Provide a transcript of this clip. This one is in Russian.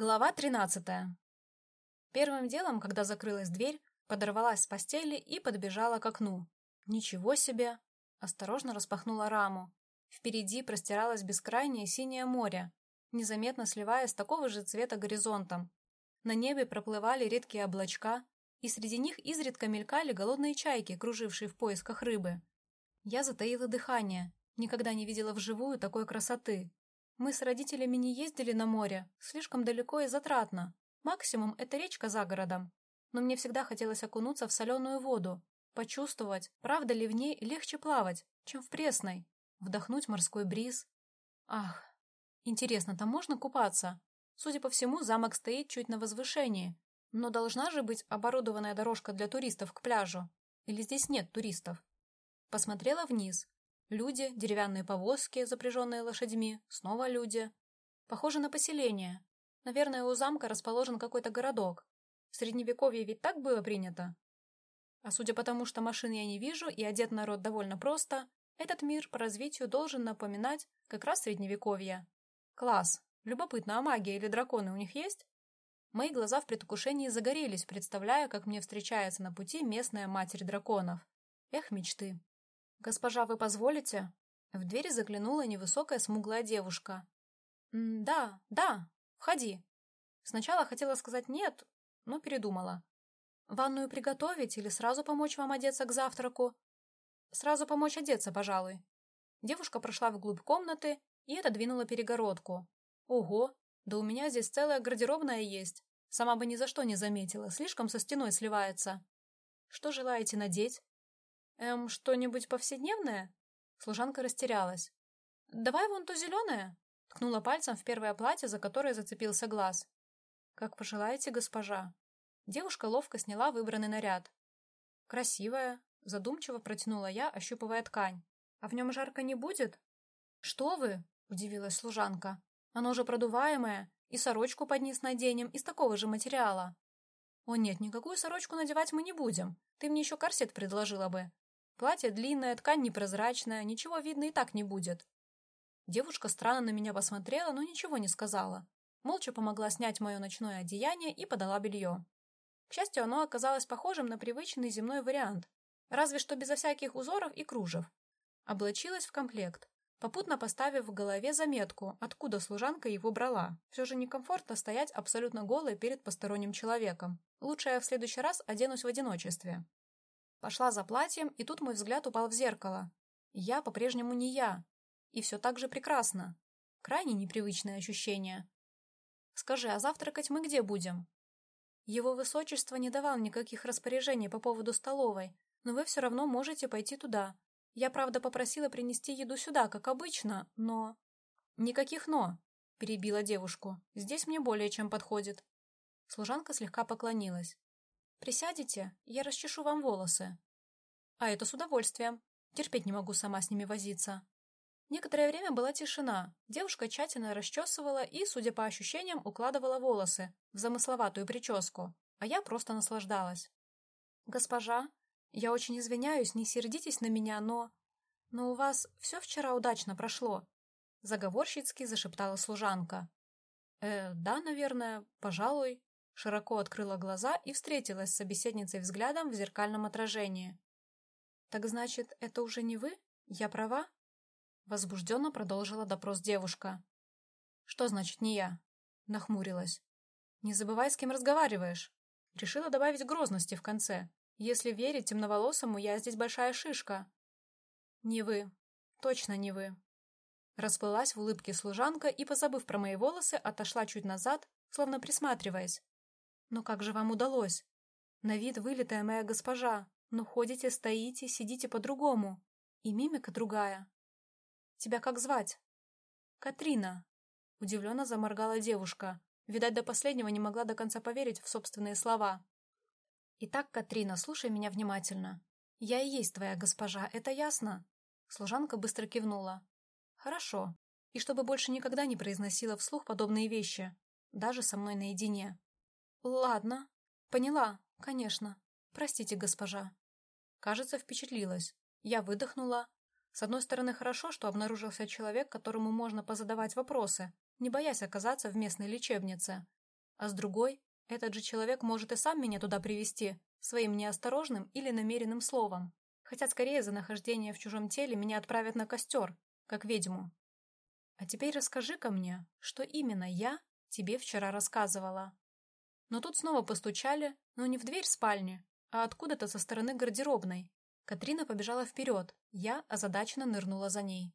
Глава 13. Первым делом, когда закрылась дверь, подорвалась с постели и подбежала к окну. Ничего себе! Осторожно распахнула раму. Впереди простиралось бескрайнее синее море, незаметно сливаясь такого же цвета горизонтом. На небе проплывали редкие облачка, и среди них изредка мелькали голодные чайки, кружившие в поисках рыбы. Я затаила дыхание, никогда не видела вживую такой красоты. Мы с родителями не ездили на море, слишком далеко и затратно. Максимум — это речка за городом. Но мне всегда хотелось окунуться в соленую воду, почувствовать, правда ли в ней легче плавать, чем в пресной, вдохнуть морской бриз. Ах, интересно, там можно купаться? Судя по всему, замок стоит чуть на возвышении, но должна же быть оборудованная дорожка для туристов к пляжу. Или здесь нет туристов? Посмотрела вниз. Люди, деревянные повозки, запряженные лошадьми, снова люди. Похоже на поселение. Наверное, у замка расположен какой-то городок. В средневековье ведь так было принято. А судя по тому, что машин я не вижу и одет народ довольно просто, этот мир по развитию должен напоминать как раз средневековье. Класс. Любопытно, а магия или драконы у них есть? Мои глаза в предвкушении загорелись, представляя, как мне встречается на пути местная матерь драконов. Эх, мечты. «Госпожа, вы позволите?» В двери заглянула невысокая смуглая девушка. «Да, да, входи». Сначала хотела сказать «нет», но передумала. «Ванную приготовить или сразу помочь вам одеться к завтраку?» «Сразу помочь одеться, пожалуй». Девушка прошла вглубь комнаты и отодвинула перегородку. «Ого, да у меня здесь целая гардеробная есть. Сама бы ни за что не заметила, слишком со стеной сливается. Что желаете надеть?» «Эм, что-нибудь повседневное?» Служанка растерялась. «Давай вон то зеленое!» Ткнула пальцем в первое платье, за которое зацепился глаз. «Как пожелаете, госпожа». Девушка ловко сняла выбранный наряд. «Красивая», — задумчиво протянула я, ощупывая ткань. «А в нем жарко не будет?» «Что вы?» — удивилась служанка. «Оно же продуваемое, и сорочку под низ наденем из такого же материала». «О нет, никакую сорочку надевать мы не будем. Ты мне еще корсет предложила бы. Платье длинное, ткань непрозрачная, ничего видно и так не будет. Девушка странно на меня посмотрела, но ничего не сказала. Молча помогла снять мое ночное одеяние и подала белье. К счастью, оно оказалось похожим на привычный земной вариант, разве что безо всяких узоров и кружев. Облачилась в комплект, попутно поставив в голове заметку, откуда служанка его брала. Все же некомфортно стоять абсолютно голой перед посторонним человеком. Лучше я в следующий раз оденусь в одиночестве. Пошла за платьем, и тут мой взгляд упал в зеркало. Я по-прежнему не я. И все так же прекрасно. Крайне непривычное ощущение. Скажи, а завтракать мы где будем? Его высочество не давал никаких распоряжений по поводу столовой, но вы все равно можете пойти туда. Я, правда, попросила принести еду сюда, как обычно, но... Никаких «но», — перебила девушку. Здесь мне более чем подходит. Служанка слегка поклонилась. Присядете, я расчешу вам волосы. А это с удовольствием. Терпеть не могу сама с ними возиться. Некоторое время была тишина. Девушка тщательно расчесывала и, судя по ощущениям, укладывала волосы в замысловатую прическу, а я просто наслаждалась. «Госпожа, я очень извиняюсь, не сердитесь на меня, но... Но у вас все вчера удачно прошло», — заговорщицки зашептала служанка. «Э, да, наверное, пожалуй», Широко открыла глаза и встретилась с собеседницей взглядом в зеркальном отражении. «Так значит, это уже не вы? Я права?» Возбужденно продолжила допрос девушка. «Что значит не я?» Нахмурилась. «Не забывай, с кем разговариваешь». Решила добавить грозности в конце. Если верить темноволосому, я здесь большая шишка. «Не вы. Точно не вы». Расплылась в улыбке служанка и, позабыв про мои волосы, отошла чуть назад, словно присматриваясь. Но как же вам удалось? На вид вылитая моя госпожа, но ходите, стоите, сидите по-другому. И мимика другая. Тебя как звать? Катрина. Удивленно заморгала девушка. Видать, до последнего не могла до конца поверить в собственные слова. Итак, Катрина, слушай меня внимательно. Я и есть твоя госпожа, это ясно? Служанка быстро кивнула. Хорошо. И чтобы больше никогда не произносила вслух подобные вещи, даже со мной наедине. «Ладно. Поняла, конечно. Простите, госпожа». Кажется, впечатлилась. Я выдохнула. С одной стороны, хорошо, что обнаружился человек, которому можно позадавать вопросы, не боясь оказаться в местной лечебнице. А с другой, этот же человек может и сам меня туда привести своим неосторожным или намеренным словом. Хотя скорее за нахождение в чужом теле меня отправят на костер, как ведьму. А теперь расскажи-ка мне, что именно я тебе вчера рассказывала. Но тут снова постучали, но не в дверь спальни, а откуда-то со стороны гардеробной. Катрина побежала вперед, я озадаченно нырнула за ней.